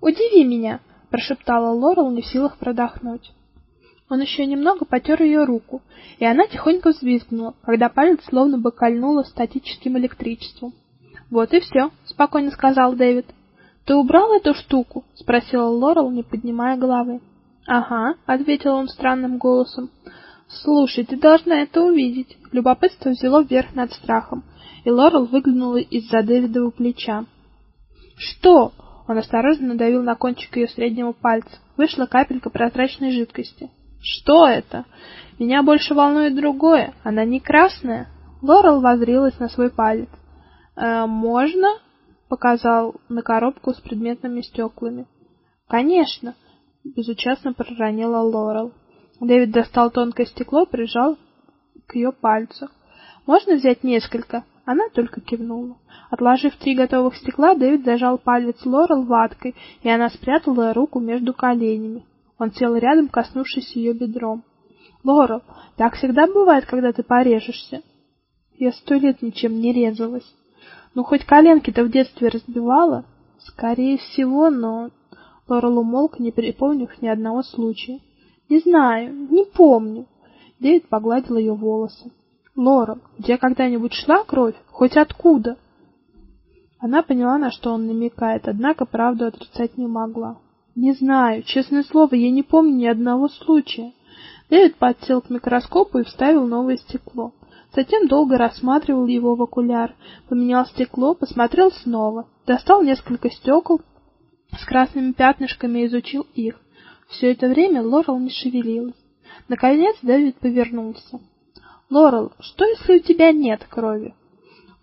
Удиви меня, прошептала Лорел, не в силах продохнуть. Он еще немного потер ее руку, и она тихонько взвизгнула, когда палец словно бы кольнуло статическим электричеством. "Вот и все», — спокойно сказал Дэвид. "Ты убрал эту штуку?" спросила Лорел, не поднимая головы. "Ага", ответил он странным голосом. "Слушай, ты должна это увидеть". Любопытство взяло верх над страхом, и Лорел выглянула из-за Дэвидова плеча. "Что?" Он осторожно надавил на кончик ее среднего пальца. Вышла капелька прозрачной жидкости. Что это? Меня больше волнует другое. Она не красная. Лорел воззрилась на свой палец. Э, можно? показал на коробку с предметными стеклами. Конечно, безучастно проронила Лорел. Дэвид достал тонкое стекло, прижал к ее пальцу. Можно взять несколько? Она только кивнула. Отложив три готовых стекла, Дэвид зажал палец Лорел ваткой, и она спрятала руку между коленями. Он сел рядом, коснувшись ее бедром. "Лорел, так всегда бывает, когда ты порежешься". Я сто лет ничем не резалась. Ну хоть коленки-то в детстве разбивала? Скорее всего, но Лорел умолк, не припомнив ни одного случая. Не знаю, не помню. Дэвид погладил ее волосы. Лорел, у тебя когда-нибудь шла кровь? Хоть откуда? Она поняла, на что он намекает, однако правду отрицать не могла. Не знаю, честное слово, я не помню ни одного случая. Дэвид подсел к микроскопу и вставил новое стекло. Затем долго рассматривал его в окуляр, поменял стекло, посмотрел снова, достал несколько стекол с красными пятнышками и изучил их. Все это время Лорел не шевелилась. Наконец Дэвид повернулся. Лорел, что если у тебя нет крови?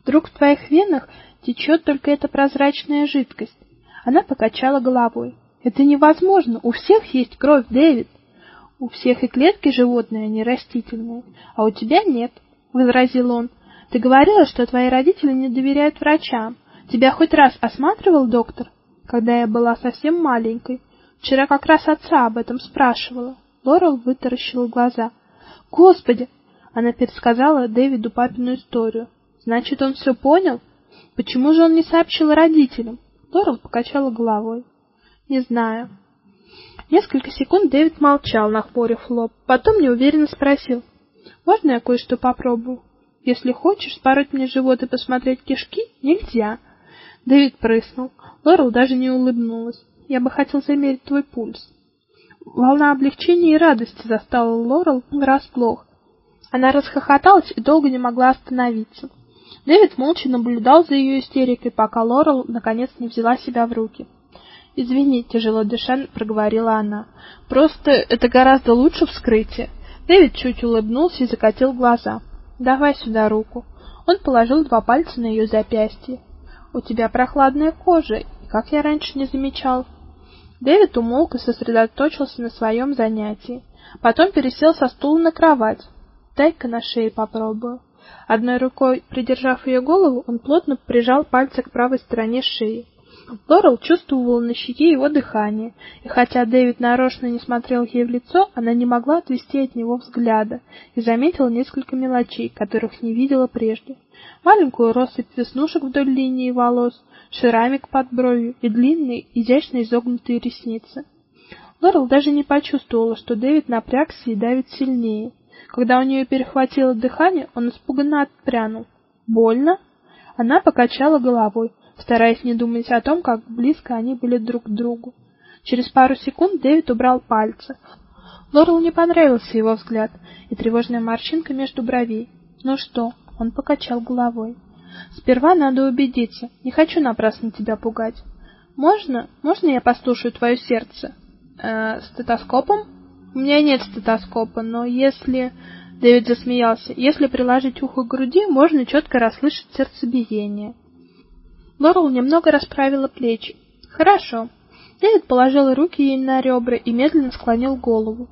Вдруг в твоих венах течет только эта прозрачная жидкость? Она покачала головой. Это невозможно. У всех есть кровь, Дэвид. У всех и клетки животные, а не растительные, а у тебя нет, возразил он. Ты говорила, что твои родители не доверяют врачам. Тебя хоть раз осматривал доктор, когда я была совсем маленькой? Вчера как раз отца об этом спрашивала. Лорел вытаращила глаза. Господи, она пересказала Дэвиду папину историю. Значит, он все понял? Почему же он не сообщил родителям? Лорел покачала головой. Не знаю. Несколько секунд Дэвид молчал, нахмурив лоб, потом неуверенно спросил: "Можно я кое-что попробую? Если хочешь спороть мне живот и посмотреть кишки, нельзя". Дэвид прыснул. Лорел даже не улыбнулась. "Я бы хотел замерить твой пульс". Волна облегчения и радости застала Лорел врасплох. Она расхохоталась и долго не могла остановиться. Дэвид молча наблюдал за ее истерикой, пока Лорел наконец не взяла себя в руки. Извини, тяжело дыша, проговорила она. Просто это гораздо лучше вскрытие. Дэвид чуть улыбнулся и закатил глаза. Давай сюда руку. Он положил два пальца на ее запястье. У тебя прохладная кожа, как я раньше не замечал. Дэвид умолк и сосредоточился на своем занятии. Потом пересел со стула на кровать. Дай-ка на шее попробую. Одной рукой придержав ее голову, он плотно прижал пальцы к правой стороне шеи. Лорел чувствовала на щеке его дыхание, и хотя Дэвид нарочно не смотрел ей в лицо, она не могла отвести от него взгляда и заметила несколько мелочей, которых не видела прежде. Маленькую россыпь веснушек вдоль линии волос, шрамик под бровью и длинные, изящно изогнутые ресницы. Лорел даже не почувствовала, что Дэвид напрягся и давит сильнее. Когда у нее перехватило дыхание, он испуганно отпрянул. Больно? Она покачала головой стараясь не думать о том, как близко они были друг к другу. Через пару секунд Дэвид убрал пальцы. Лорел не понравился его взгляд и тревожная морщинка между бровей. "Ну что?" он покачал головой. "Сперва надо убедиться. Не хочу напрасно тебя пугать. Можно? Можно я послушаю твое сердце? Э, стетоскопом? У меня нет стетоскопа, но если Дэвид засмеялся. Если приложить ухо к груди, можно четко расслышать сердцебиение. Лорел немного расправила плечи. Хорошо. Дэвид положил руки ей на ребра и медленно склонил голову.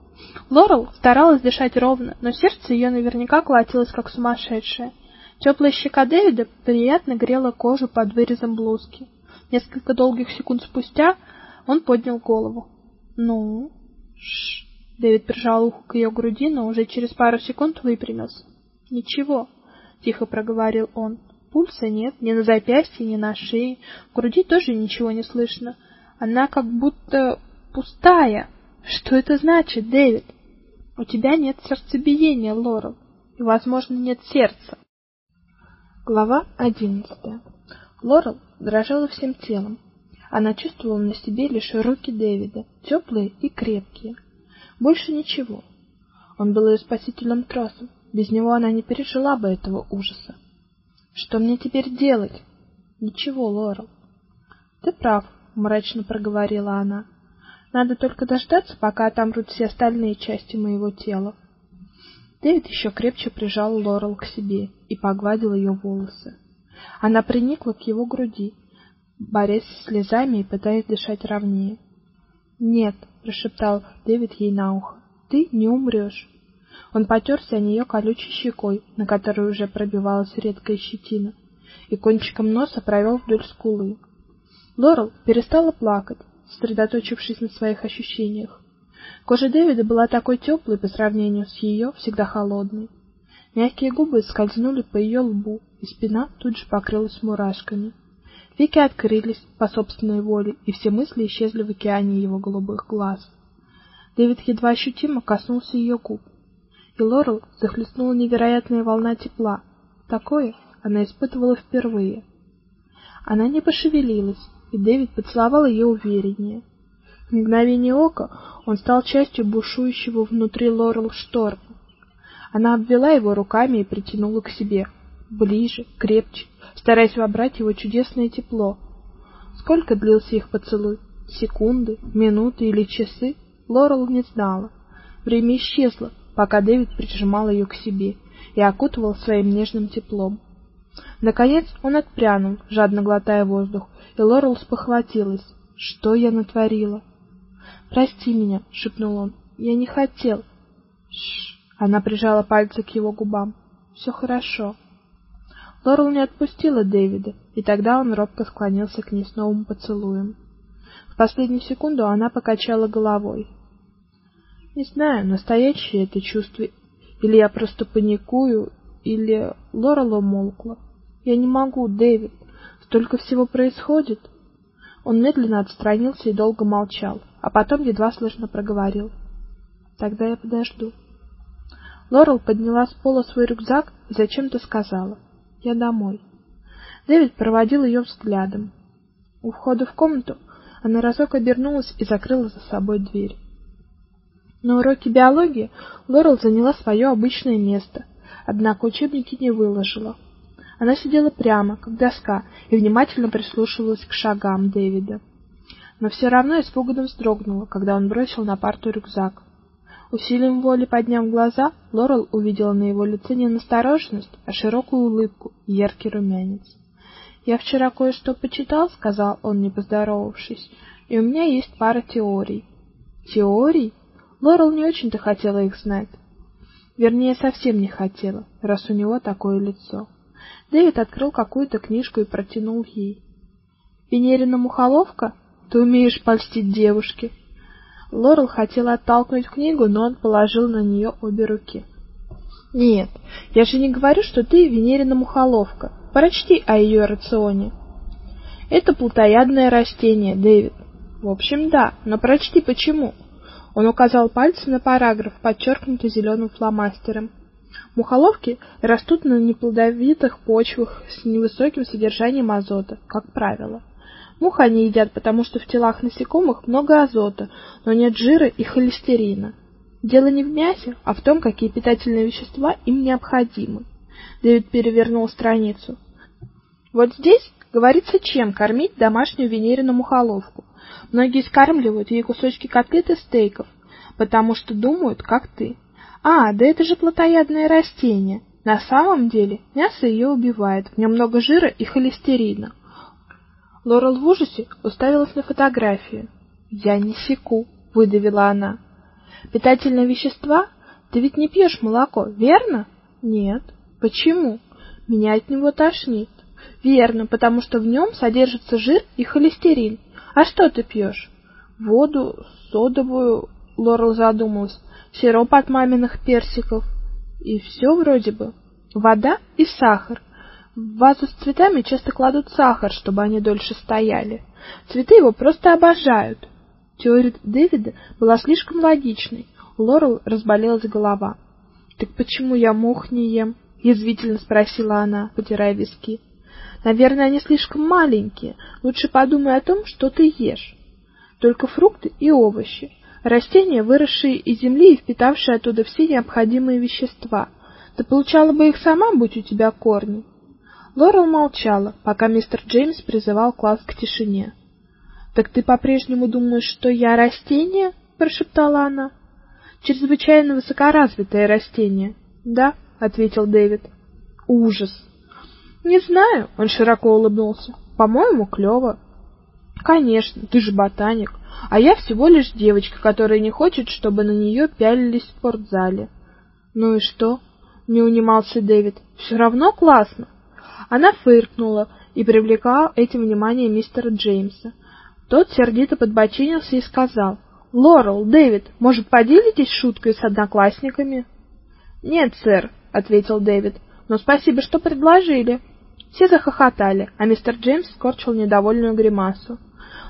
Лорел старалась дышать ровно, но сердце ее наверняка колотилось как сумасшедшее. Теплая щека Дэвида приятно грела кожу под вырезом блузки. Несколько долгих секунд спустя он поднял голову. Ну, ш. Дэвид прижал ухо к ее груди, но уже через пару секунд выпрямился. Ничего, тихо проговорил он. Пульса нет, ни на запястье, ни на шее, в груди тоже ничего не слышно. Она как будто пустая. Что это значит, Дэвид? У тебя нет сердцебиения, Лорел, и, возможно, нет сердца. Глава одиннадцатая. Лорел дрожала всем телом. Она чувствовала на себе лишь руки Дэвида, теплые и крепкие. Больше ничего. Он был ее спасительным тросом. Без него она не пережила бы этого ужаса. Что мне теперь делать? Ничего, Лорел. Ты прав, мрачно проговорила она. Надо только дождаться, пока отомрут все остальные части моего тела. Дэвид еще крепче прижал Лорел к себе и погладил ее волосы. Она приникла к его груди, борясь с слезами и пытаясь дышать ровнее. "Нет", прошептал Дэвид ей на ухо. "Ты не умрешь». Он потерся о нее колючей щекой, на которой уже пробивалась редкая щетина, и кончиком носа провел вдоль скулы. Лорел перестала плакать, сосредоточившись на своих ощущениях. Кожа Дэвида была такой теплой по сравнению с ее всегда холодной. Мягкие губы скользнули по ее лбу, и спина тут же покрылась мурашками. Веки открылись по собственной воле, и все мысли исчезли в океане его голубых глаз. Дэвид едва ощутимо коснулся ее губ, и Лорел захлестнула невероятная волна тепла. Такое она испытывала впервые. Она не пошевелилась, и Дэвид поцеловал ее увереннее. В мгновение ока он стал частью бушующего внутри Лорел шторма. Она обвела его руками и притянула к себе, ближе, крепче, стараясь вобрать его чудесное тепло. Сколько длился их поцелуй? Секунды, минуты или часы? Лорел не знала. Время исчезло, пока Дэвид прижимал ее к себе и окутывал своим нежным теплом. Наконец он отпрянул, жадно глотая воздух, и Лорел спохватилась. Что я натворила? Прости меня, шепнул он. Я не хотел. Шш. Она прижала пальцы к его губам. «Все хорошо. Лорел не отпустила Дэвида, и тогда он робко склонился к ней с новым поцелуем. В последнюю секунду она покачала головой. Не знаю, настоящее это чувство, или я просто паникую, или Лорел умолкла. Я не могу, Дэвид. Столько всего происходит. Он медленно отстранился и долго молчал, а потом едва слышно проговорил: "Тогда я подожду". Лорел подняла с пола свой рюкзак и зачем-то сказала: "Я домой". Дэвид проводил ее взглядом. У входа в комнату она разок обернулась и закрыла за собой дверь. На уроке биологии Лорел заняла свое обычное место, однако учебники не выложила. Она сидела прямо, как доска, и внимательно прислушивалась к шагам Дэвида. Но все равно испуганно вздрогнула, когда он бросил на парту рюкзак. Усилием воли подняв глаза, Лорел увидела на его лице не настороженность, а широкую улыбку и яркий румянец. "Я вчера кое-что почитал", сказал он, не поздоровавшись. "И у меня есть пара теорий". "Теорий?" Лорел не очень-то хотела их знать. Вернее, совсем не хотела, раз у него такое лицо. Дэвид открыл какую-то книжку и протянул ей. "Венерина мухоловка? Ты умеешь польстить девушке?" Лорел хотела оттолкнуть книгу, но он положил на нее обе руки. Нет, я же не говорю, что ты Венерина мухоловка. Прочти о ее рационе. Это плотоядное растение, Дэвид. В общем, да, но прочти почему. Он указал пальцем на параграф, подчеркнутый зеленым фломастером. Мухоловки растут на неплодовитых почвах с невысоким содержанием азота, как правило. Мух они едят, потому что в телах насекомых много азота, но нет жира и холестерина. Дело не в мясе, а в том, какие питательные вещества им необходимы. Дэвид перевернул страницу. Вот здесь говорится, чем кормить домашнюю венерину мухоловку. Многие скармливают ей кусочки котлет и стейков, потому что думают, как ты. А, да это же плотоядное растение. На самом деле мясо ее убивает, в нем много жира и холестерина. Лорел в ужасе уставилась на фотографию. "Я не секу", выдавила она. "Питательные вещества? Ты ведь не пьешь молоко, верно?" "Нет". "Почему?" "Меня от него тошнит". "Верно, потому что в нем содержится жир и холестерин. А что ты пьешь?» "Воду, содовую", Лорел задумалась. "Сироп от маминых персиков. И все вроде бы. Вода и сахар. В вазу с цветами часто кладут сахар, чтобы они дольше стояли. Цветы его просто обожают. Теория Дэвида была слишком логичной. Лорел разболелась голова. Так почему я мох не ем? язвительно спросила она, потирая виски. Наверное, они слишком маленькие. Лучше подумай о том, что ты ешь. Только фрукты и овощи, растения, выросшие из земли и впитавшие оттуда все необходимые вещества. Ты получала бы их сама, будь у тебя корни. Лорел молчала, пока мистер Джеймс призывал класс к тишине. Так ты по-прежнему думаешь, что я растение? прошептала она. Чрезвычайно высокоразвитое растение. Да, ответил Дэвид. Ужас. Не знаю, он широко улыбнулся. По-моему, клёво. Конечно, ты же ботаник, а я всего лишь девочка, которая не хочет, чтобы на нее пялились в спортзале. Ну и что? Не унимался Дэвид. Все равно классно. Она фыркнула и привлекла этим внимание мистера Джеймса. Тот сердито подбочинился и сказал: "Лорел, Дэвид, может, поделитесь шуткой с одноклассниками?" "Нет, сэр", ответил Дэвид. "Но спасибо, что предложили". Все захохотали, а мистер Джеймс скорчил недовольную гримасу.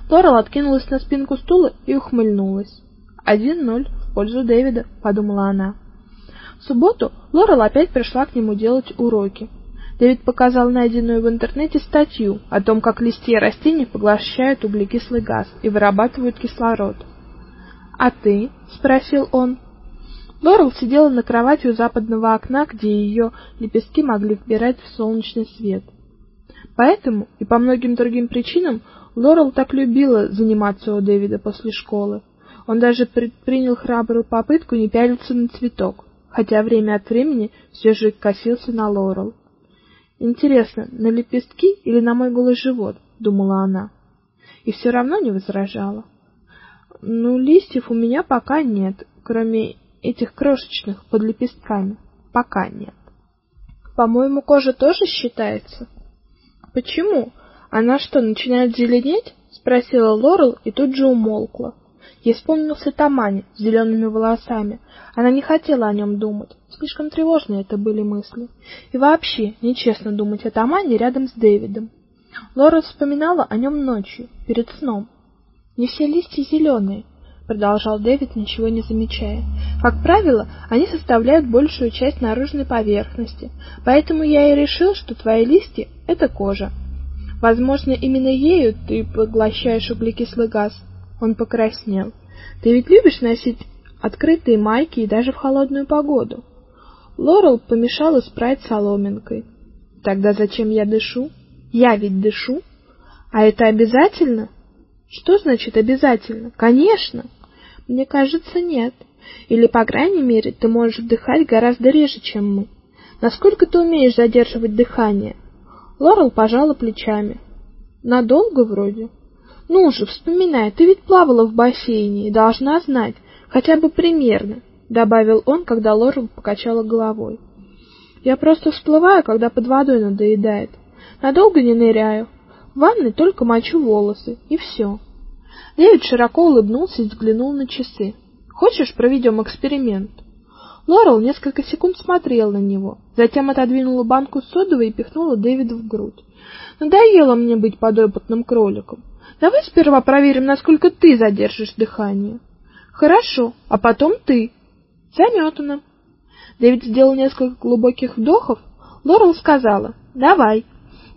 Лорел откинулась на спинку стула и ухмыльнулась. «Один ноль в пользу Дэвида», — подумала она. В субботу Лорел опять пришла к нему делать уроки. Дэвид показал найденную в интернете статью о том, как листья растений поглощают углекислый газ и вырабатывают кислород. "А ты?" спросил он. Лорел сидела на кровати у западного окна, где ее лепестки могли вбирать в солнечный свет. Поэтому и по многим другим причинам Лорел так любила заниматься у Дэвида после школы. Он даже предпринял храбрую попытку не пялиться на цветок, хотя время от времени все же косился на Лорел. Интересно, на лепестки или на мой голый живот, думала она. И все равно не возражала. Ну, листьев у меня пока нет, кроме этих крошечных под лепестками. Пока нет. По-моему, кожа тоже считается. Почему? Она что, начинает зеленеть? спросила Лорел и тут же умолкла. Ей вспомнился Тамани с зелеными волосами. Она не хотела о нем думать. Слишком тревожные это были мысли. И вообще, нечестно думать о Тамане рядом с Дэвидом. Лора вспоминала о нем ночью, перед сном. Не все листья зеленые, продолжал Дэвид, ничего не замечая. Как правило, они составляют большую часть наружной поверхности. Поэтому я и решил, что твои листья это кожа. Возможно, именно ею ты поглощаешь углекислый газ. Он покраснел. Ты ведь любишь носить открытые майки и даже в холодную погоду. Лорел помешала спрайт соломинкой. Тогда зачем я дышу? Я ведь дышу. А это обязательно? Что значит обязательно? Конечно. Мне кажется, нет. Или, по крайней мере, ты можешь вдыхать гораздо реже, чем мы. Насколько ты умеешь задерживать дыхание? Лорел пожала плечами. Надолго вроде. Ну же, вспоминай, ты ведь плавала в бассейне и должна знать, хотя бы примерно, добавил он, когда Лорел покачала головой. Я просто всплываю, когда под водой надоедает. Надолго не ныряю. В ванной только мочу волосы, и все. Дэвид широко улыбнулся и взглянул на часы. Хочешь, проведем эксперимент? Лорел несколько секунд смотрела на него, затем отодвинула банку содовой и пихнула Дэвида в грудь. Надоело мне быть подопытным кроликом. Давай сперва проверим, насколько ты задержишь дыхание. Хорошо, а потом ты. Заметано. Дэвид сделал несколько глубоких вдохов. Лорел сказала: "Давай".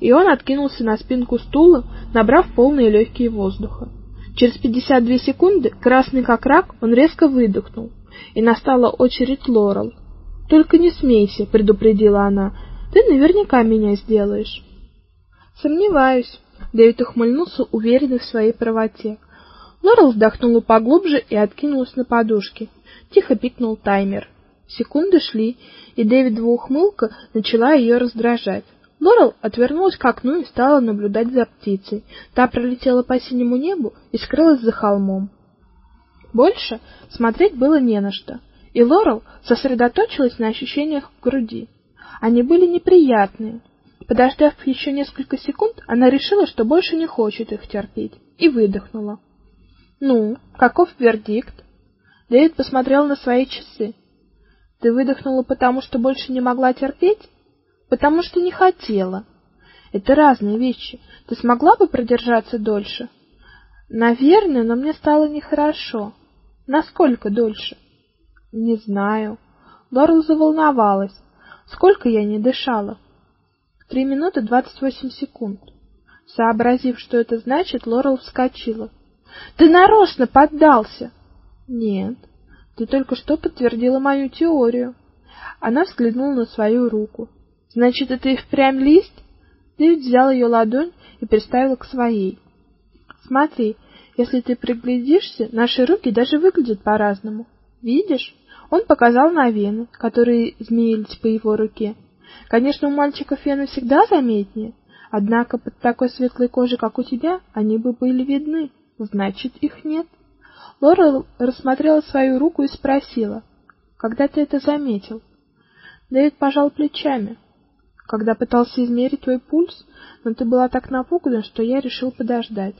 И он откинулся на спинку стула, набрав полные легкие воздуха. Через 52 секунды, красный как рак, он резко выдохнул, и настала очередь Лорел. "Только не смейся", предупредила она. "Ты наверняка меня сделаешь". "Сомневаюсь", Дэвид ухмыльнулся, уверенный в своей правоте. Лорел вздохнула поглубже и откинулась на подушке. Тихо пикнул таймер. Секунды шли, и Дэвидова ухмылка начала ее раздражать. Лорел отвернулась к окну и стала наблюдать за птицей. Та пролетела по синему небу и скрылась за холмом. Больше смотреть было не на что, и Лорел сосредоточилась на ощущениях в груди. Они были неприятные, Подождав еще несколько секунд, она решила, что больше не хочет их терпеть, и выдохнула. Ну, каков вердикт? Дэвид посмотрел на свои часы. Ты выдохнула потому, что больше не могла терпеть? Потому что не хотела. Это разные вещи. Ты смогла бы продержаться дольше? Наверное, но мне стало нехорошо. Насколько дольше? Не знаю. Лорел заволновалась. Сколько я не дышала? Три минуты двадцать восемь секунд. Сообразив, что это значит, Лорел вскочила. Ты нарочно поддался. Нет. Ты только что подтвердила мою теорию. Она взглянула на свою руку. Значит, это и впрямь лист? Дэвид взял ее ладонь и приставил к своей. Смотри, если ты приглядишься, наши руки даже выглядят по-разному. Видишь? Он показал на вены, которые змеились по его руке. Конечно, у мальчиков вены всегда заметнее, однако под такой светлой кожей, как у тебя, они бы были видны. Значит, их нет. Лора рассмотрела свою руку и спросила: "Когда ты это заметил?" Дэвид пожал плечами когда пытался измерить твой пульс, но ты была так напугана, что я решил подождать.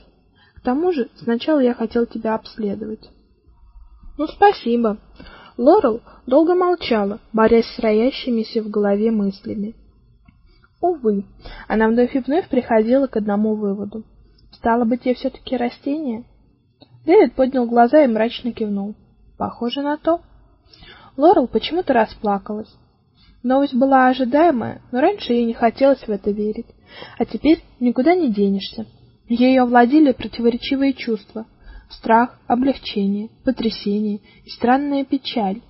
К тому же, сначала я хотел тебя обследовать. Ну, спасибо. Лорел долго молчала, борясь с роящимися в голове мыслями. Увы, она вновь и вновь приходила к одному выводу. Стало быть, я все таки растение? Дэвид поднял глаза и мрачно кивнул. Похоже на то. Лорел почему-то расплакалась. Новость была ожидаемая, но раньше ей не хотелось в это верить. А теперь никуда не денешься. Ею овладели противоречивые чувства: страх, облегчение, потрясение и странная печаль.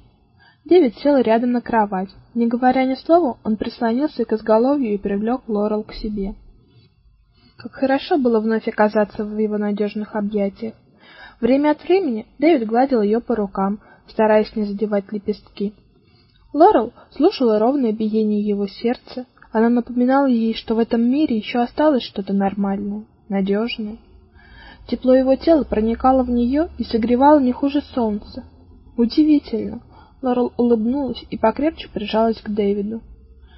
Дэвид сел рядом на кровать. Не говоря ни слова, он прислонился к изголовью и привлек Лорел к себе. Как хорошо было вновь оказаться в его надежных объятиях. Время от времени Дэвид гладил ее по рукам, стараясь не задевать лепестки. Лорел слушала ровное биение его сердца. Она напоминала ей, что в этом мире еще осталось что-то нормальное, надежное. Тепло его тела проникало в нее и согревало не хуже солнца. Удивительно. Лорел улыбнулась и покрепче прижалась к Дэвиду.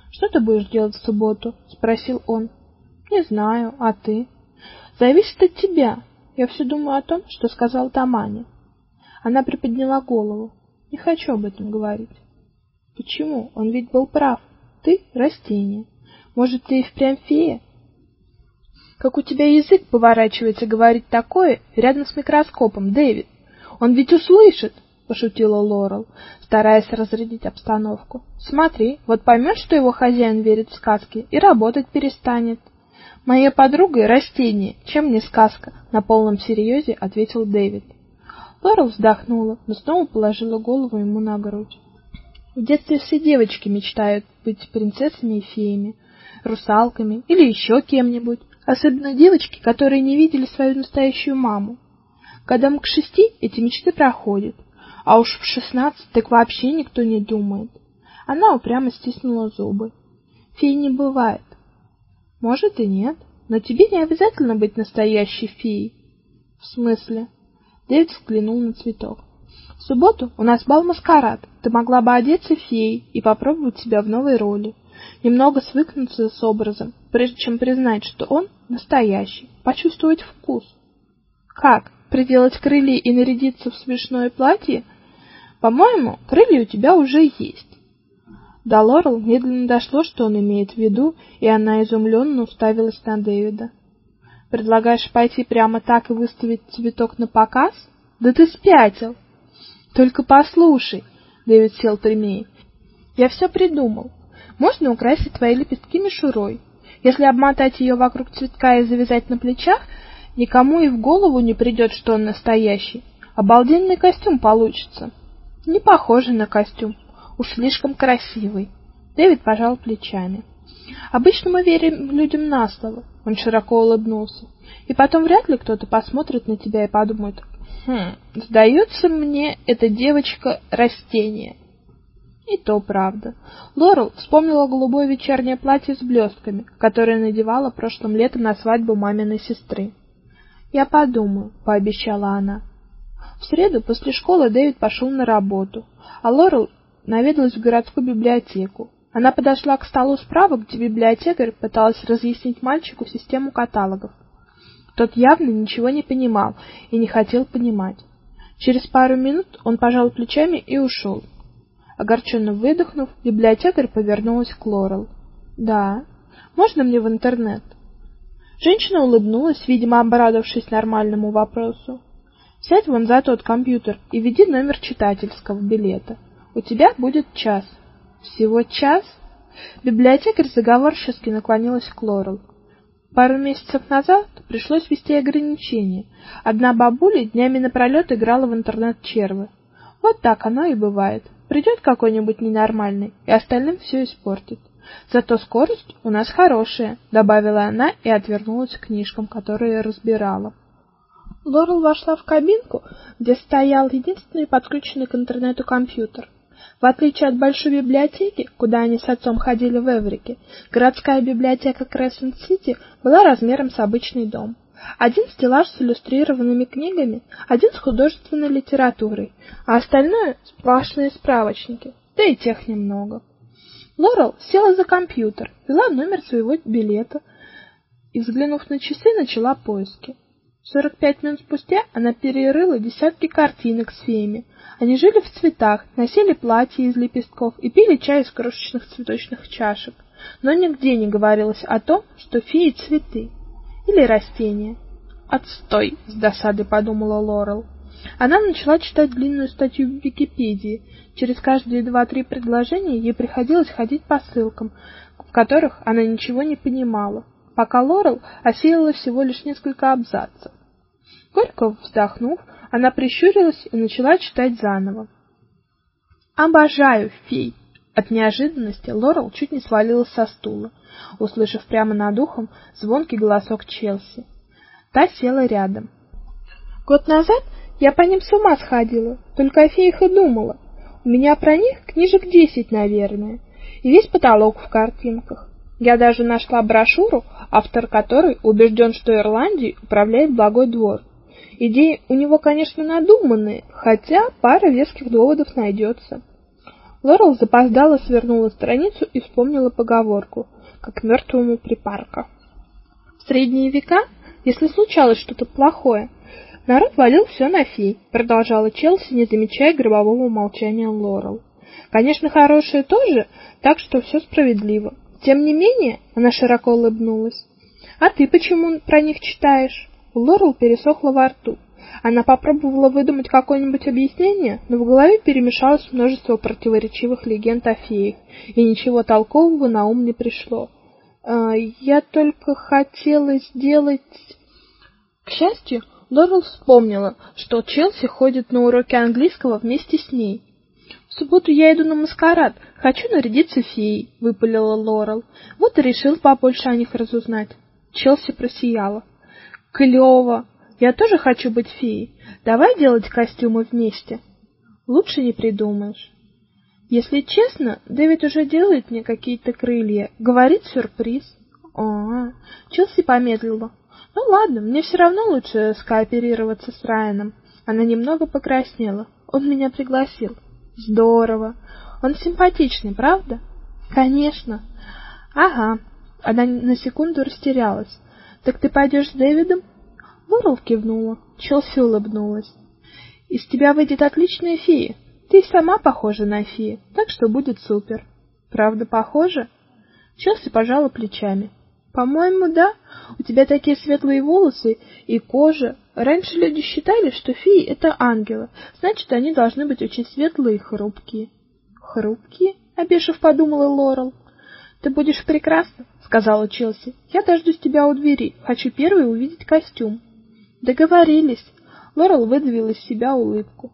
Что ты будешь делать в субботу? спросил он. Не знаю, а ты? Зависит от тебя. Я все думаю о том, что сказал Тамане. Она приподняла голову. Не хочу об этом говорить. Почему? Он ведь был прав. Ты растение. Может, ты и впрямь фея? Как у тебя язык поворачивается говорить такое рядом с микроскопом, Дэвид? Он ведь услышит, пошутила Лорел, стараясь разрядить обстановку. Смотри, вот поймет, что его хозяин верит в сказки и работать перестанет. Моя подруга растение, чем не сказка, на полном серьезе ответил Дэвид. Лорел вздохнула, но снова положила голову ему на грудь. В детстве все девочки мечтают быть принцессами и феями, русалками или еще кем-нибудь, особенно девочки, которые не видели свою настоящую маму. Годам к шести эти мечты проходят, а уж в шестнадцать так вообще никто не думает. Она упрямо стиснула зубы. Фей не бывает. Может и нет, но тебе не обязательно быть настоящей феей. В смысле? Дэвид взглянул на цветок. В субботу у нас бал-маскарад. Ты могла бы одеться феей и попробовать себя в новой роли. Немного свыкнуться с образом, прежде чем признать, что он настоящий, почувствовать вкус. Как? Приделать крылья и нарядиться в смешное платье? По-моему, крылья у тебя уже есть. До Лорел медленно дошло, что он имеет в виду, и она изумленно уставилась на Дэвида. Предлагаешь пойти прямо так и выставить цветок на показ? Да ты спятил. Только послушай, Дэвид сел прямее. Я все придумал. Можно украсить твои лепестки мишурой. Если обмотать ее вокруг цветка и завязать на плечах, никому и в голову не придет, что он настоящий. Обалденный костюм получится. Не похожий на костюм, уж слишком красивый. Дэвид пожал плечами. Обычно мы верим людям на слово. Он широко улыбнулся. И потом вряд ли кто-то посмотрит на тебя и подумает: Хм, сдается мне эта девочка растение. И то правда. Лорел вспомнила голубое вечернее платье с блестками, которое надевала прошлым летом на свадьбу маминой сестры. "Я подумаю", пообещала она. В среду после школы Дэвид пошел на работу, а Лорел наведалась в городскую библиотеку. Она подошла к столу справа, где библиотекарь пыталась разъяснить мальчику систему каталогов. Тот явно ничего не понимал и не хотел понимать. Через пару минут он пожал плечами и ушел. Огорченно выдохнув, библиотекарь повернулась к Лорел. "Да. Можно мне в интернет?" Женщина улыбнулась, видимо, обрадовавшись нормальному вопросу. Сядь вон за тот компьютер и введи номер читательского билета. У тебя будет час. Всего час? Библиотекарь заговорчески наклонилась к Лорел. Пару месяцев назад пришлось ввести ограничения. Одна бабуля днями напролет играла в интернет-червы. Вот так оно и бывает. Придет какой-нибудь ненормальный, и остальным все испортит. Зато скорость у нас хорошая, добавила она и отвернулась к книжкам, которые разбирала. Лорел вошла в кабинку, где стоял единственный подключенный к интернету компьютер. В отличие от большой библиотеки, куда они с отцом ходили в Эврике, городская библиотека Крессент-Сити была размером с обычный дом. Один стеллаж с иллюстрированными книгами, один с художественной литературой, а остальное сплошные справочники. Да и тех немного. Лорел села за компьютер, ввела номер своего билета и, взглянув на часы, начала поиски. Сорок пять минут спустя она перерыла десятки картинок с феями. Они жили в цветах, носили платья из лепестков и пили чай из крошечных цветочных чашек. Но нигде не говорилось о том, что феи цветы или растения. Отстой, с досадой подумала Лорел. Она начала читать длинную статью в Википедии. Через каждые два-три предложения ей приходилось ходить по ссылкам, в которых она ничего не понимала, пока Лорел осеяла всего лишь несколько абзацев. Горько вздохнув, она прищурилась и начала читать заново. Обожаю фей. От неожиданности Лорел чуть не свалилась со стула, услышав прямо над ухом звонкий голосок Челси. Та села рядом. Год назад я по ним с ума сходила, только о феях и думала. У меня про них книжек десять, наверное, и весь потолок в картинках. Я даже нашла брошюру, автор которой убежден, что Ирландией управляет благой двор. Идеи у него, конечно, надуманные, хотя пара веских доводов найдется. Лорел запоздала свернула страницу и вспомнила поговорку, как мертвому припарка. В средние века, если случалось что-то плохое, Народ валил все на фей, продолжала Челси, не замечая гробового молчания Лорел. Конечно, хорошие тоже, так что все справедливо. Тем не менее, она широко улыбнулась. А ты почему про них читаешь? У Лорел пересохло во рту. Она попробовала выдумать какое-нибудь объяснение, но в голове перемешалось множество противоречивых легенд о феях, и ничего толкового на ум не пришло. «Э, я только хотела сделать К счастью, Лорел вспомнила, что Челси ходит на уроки английского вместе с ней. В субботу я иду на маскарад, хочу нарядиться феей, выпалила Лорел. Вот и решил побольше о них разузнать. Челси просияла. Клево. Я тоже хочу быть феей. Давай делать костюмы вместе. Лучше не придумаешь. Если честно, Дэвид уже делает мне какие-то крылья, говорит сюрприз. А, Челси помедлила. Ну ладно, мне все равно лучше скооперироваться с Райаном. Она немного покраснела. Он меня пригласил. Здорово. Он симпатичный, правда? Конечно. Ага. Она на секунду растерялась. Так ты пойдешь с Дэвидом? Лорел кивнула. Челси улыбнулась. Из тебя выйдет отличная фея. Ты сама похожа на фею, так что будет супер. Правда, похожа? Челси пожала плечами. По-моему, да. У тебя такие светлые волосы и кожа. Раньше люди считали, что феи это ангелы. Значит, они должны быть очень светлые и хрупкие. Хрупкие? обешив подумала Лорел. Ты будешь прекрасна, сказала Челси. Я дождусь тебя у двери. Хочу первой увидеть костюм. Договорились. Лорел выдавила из себя улыбку.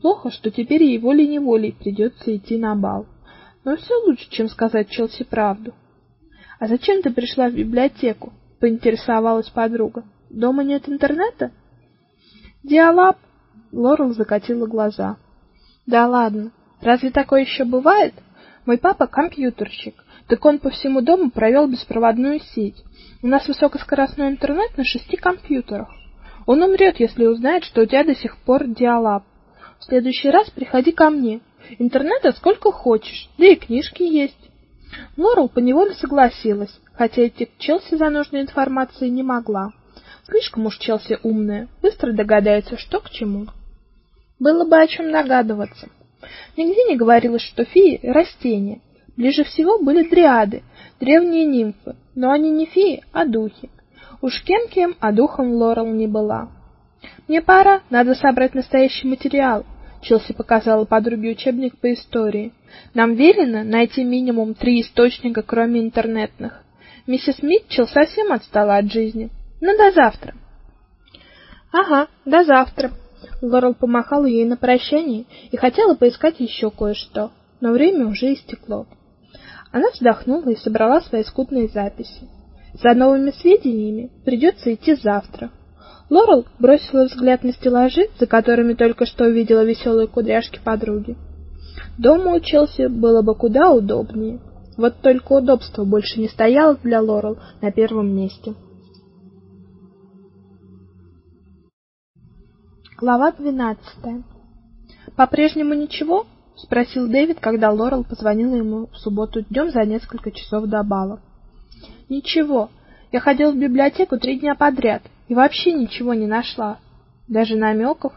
Плохо, что теперь ей волей-неволей придется идти на бал. Но все лучше, чем сказать Челси правду. А зачем ты пришла в библиотеку? поинтересовалась подруга. Дома нет интернета? Диалаб. Лорел закатила глаза. Да ладно. Разве такое еще бывает? Мой папа компьютерщик. Так он по всему дому провел беспроводную сеть. У нас высокоскоростной интернет на шести компьютерах. Он умрет, если узнает, что у тебя до сих пор диалаб. В следующий раз приходи ко мне. Интернета сколько хочешь, да и книжки есть. Лорел поневоле согласилась, хотя идти к Челси за нужной информацией не могла. Слишком уж Челси умная, быстро догадается, что к чему. Было бы о чем догадываться. Нигде не говорилось, что феи — растения. Ближе всего были дриады, древние нимфы, но они не феи, а духи. Уж кем-кем, а духом Лорел не была. Мне пора, надо собрать настоящий материал. Челси показала подруге учебник по истории. Нам велено найти минимум три источника, кроме интернетных. Миссис Митчелл совсем отстала от жизни. Ну до завтра. Ага, до завтра. Лорел помахала ей на прощание и хотела поискать еще кое-что, но время уже истекло. Она вздохнула и собрала свои скудные записи. За новыми сведениями придется идти завтра. Лорел бросила взгляд на стеллажи, за которыми только что увидела веселые кудряшки подруги. Дома у Челси было бы куда удобнее. Вот только удобство больше не стояло для Лорел на первом месте. Глава 12. По-прежнему ничего? Спросил Дэвид, когда Лорел позвонила ему в субботу днем за несколько часов до бала. Ничего. Я ходил в библиотеку три дня подряд и вообще ничего не нашла. Даже намеков.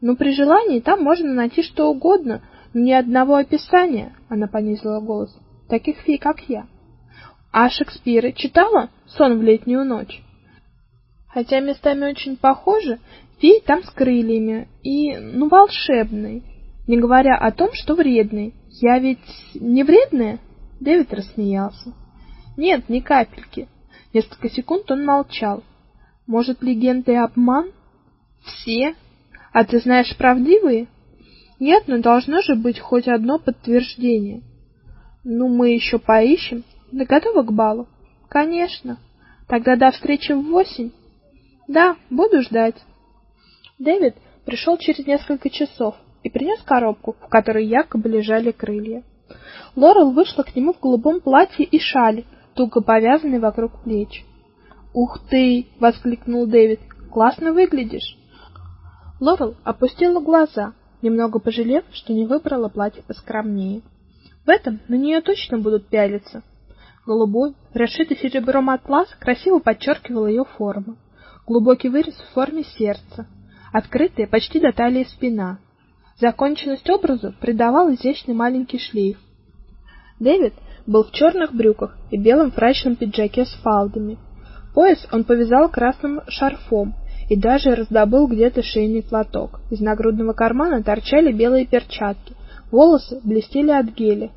Но при желании там можно найти что угодно, но ни одного описания, она понизила голос. Таких фей, как я. А Шекспира читала Сон в летнюю ночь. Хотя местами очень похожи, Фей там с крыльями и, ну, волшебный. Не говоря о том, что вредный. Я ведь не вредная? Дэвид рассмеялся. Нет, ни капельки. Несколько секунд он молчал. Может, легенды и обман? Все? А ты знаешь правдивые? Нет, но должно же быть хоть одно подтверждение. Ну, мы еще поищем. Ты готова к балу? Конечно. Тогда до встречи в восемь. Да, буду ждать. Дэвид пришел через несколько часов и принес коробку, в которой якобы лежали крылья. Лорел вышла к нему в голубом платье и шале, туго повязанной вокруг плеч. "Ух ты!" воскликнул Дэвид. "Классно выглядишь". Лорел опустила глаза, немного пожалев, что не выбрала платье поскромнее. В этом на нее точно будут пялиться. Голубой, расшитый серебром атлас красиво подчеркивал ее форму. Глубокий вырез в форме сердца, открытая почти до талии спина. Законченность образу придавал изящный маленький шлейф. Дэвид был в черных брюках и белом фрачном пиджаке с фалдами. Пояс он повязал красным шарфом и даже раздобыл где-то шейный платок. Из нагрудного кармана торчали белые перчатки, волосы блестели от геля.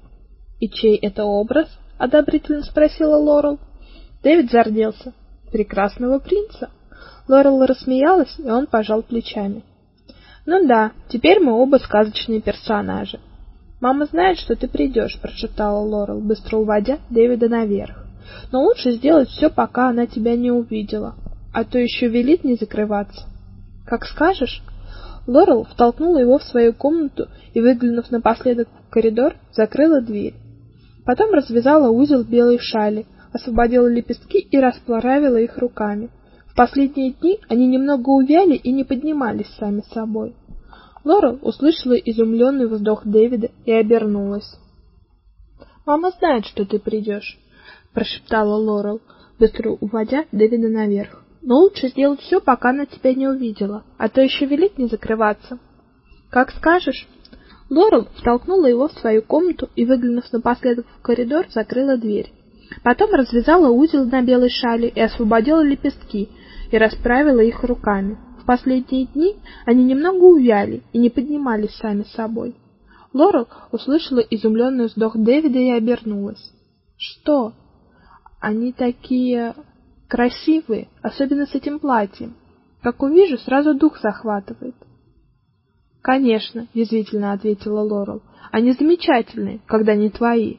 "И чей это образ?" одобрительно спросила Лорел. Дэвид зарделся. "Прекрасного принца". Лорел рассмеялась, и он пожал плечами. Ну да, теперь мы оба сказочные персонажи. Мама знает, что ты придешь», — прошептала Лорел, быстро уводя Дэвида наверх. Но лучше сделать все, пока она тебя не увидела, а то еще велит не закрываться. Как скажешь. Лорел втолкнула его в свою комнату и, выглянув напоследок в коридор, закрыла дверь. Потом развязала узел белой шали, освободила лепестки и расправила их руками последние дни они немного увяли и не поднимались сами собой. Лора услышала изумленный вздох Дэвида и обернулась. "Мама знает, что ты придешь», — прошептала Лорел, быстро уводя Дэвида наверх. "Но лучше сделать все, пока она тебя не увидела, а то еще велит не закрываться". "Как скажешь". Лорел втолкнула его в свою комнату и, выглянув напоследок в коридор, закрыла дверь. Потом развязала узел на белой шали и освободила лепестки, и расправила их руками. В последние дни они немного увяли и не поднимались сами собой. Лорел услышала изумленный вздох Дэвида и обернулась. Что? Они такие красивые, особенно с этим платьем. Как увижу, сразу дух захватывает. Конечно, язвительно ответила Лорел. Они замечательные, когда не твои.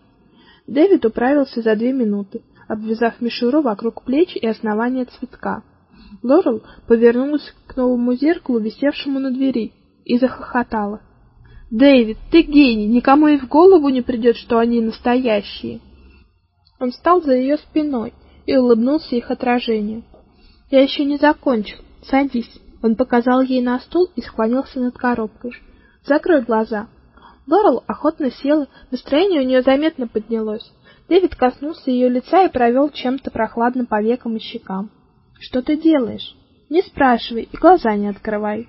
Дэвид управился за две минуты, обвязав мишуру вокруг плеч и основания цветка. Лорел повернулась к новому зеркалу, висевшему на двери, и захохотала. "Дэвид, ты гений, никому и в голову не придет, что они настоящие". Он встал за ее спиной и улыбнулся их отражению. "Я еще не закончил. Садись". Он показал ей на стул и склонился над коробкой. "Закрой глаза". Лорел охотно села, настроение у нее заметно поднялось. Дэвид коснулся ее лица и провел чем-то прохладным по векам и щекам. Что ты делаешь? Не спрашивай и глаза не открывай.